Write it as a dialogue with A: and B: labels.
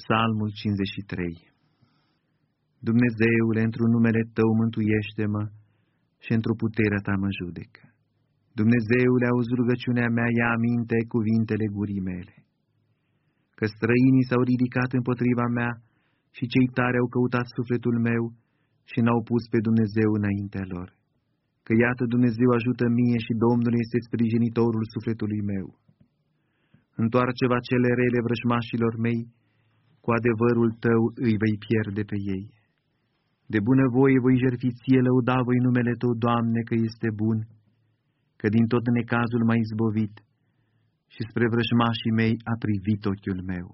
A: Psalmul 53 Dumnezeule, într-un numele Tău mântuiește-mă și într-o puterea Ta mă judecă. Dumnezeule, auzi rugăciunea mea, ia aminte cuvintele gurii mele. Că străinii s-au ridicat împotriva mea și cei tare au căutat sufletul meu și n-au pus pe Dumnezeu înaintea lor. Că iată Dumnezeu ajută mie și Domnul este sprijinitorul sufletului meu. Întoarce-va cele rele vrăjmașilor mei, cu adevărul tău îi vei pierde pe ei. De bună voie voi jertfi ție, lăuda voi numele tău, Doamne, că este bun, că din tot necazul m-ai izbovit și spre vrăjmașii mei a privit ochiul meu.